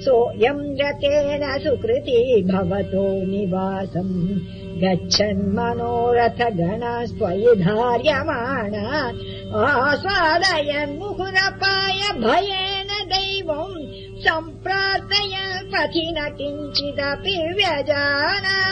सोऽयम् गतेन सुकृती भवतो निवासम्। गच्छन्मनोरथ गणस्त्वयि धार्यमाणा आस्वादयन् मुहुरपाय भयेन दैवम्। सम्प्रार्थय पथि न किञ्चिदपि व्यजाना